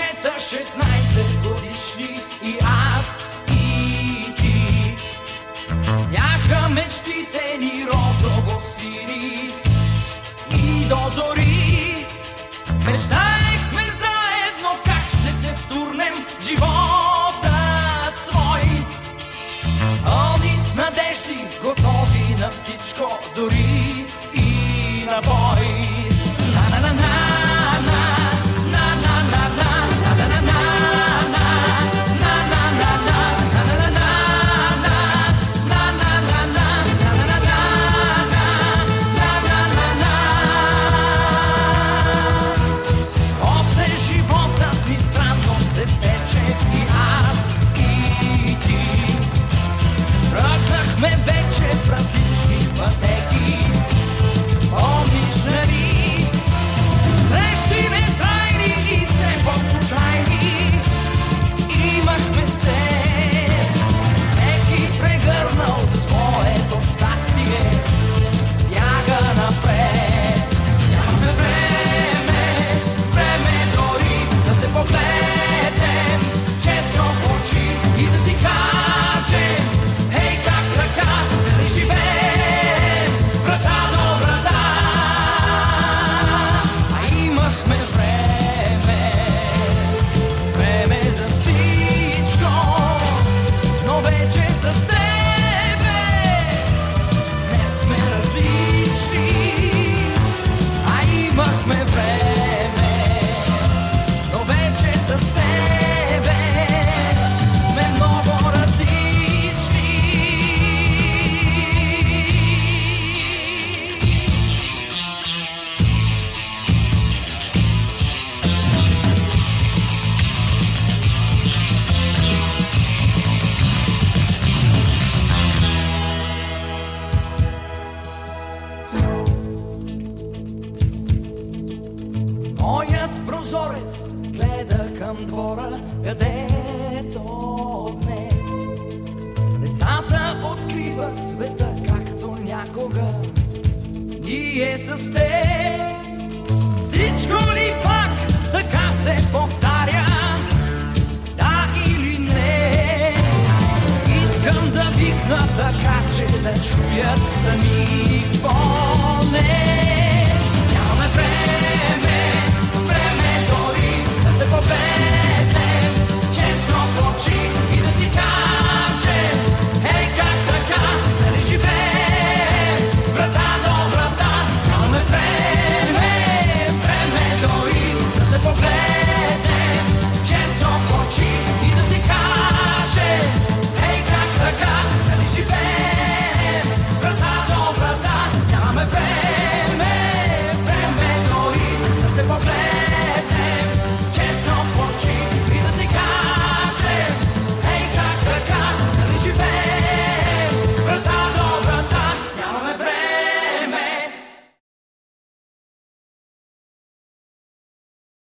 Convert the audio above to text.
момчета 16 годишни и аз и ти. Бяха мечтите ни розово сини и до зори. Мечтаехме заедно как ще се втурнем в живота свой. Они с надежди готови на всичко дори. Прозорец гледа към двора, където днес децата откриват света, както някога ние с теб. Всичко ли пак така се повтаря? Да или не? Искам да викна така, че да чуят сами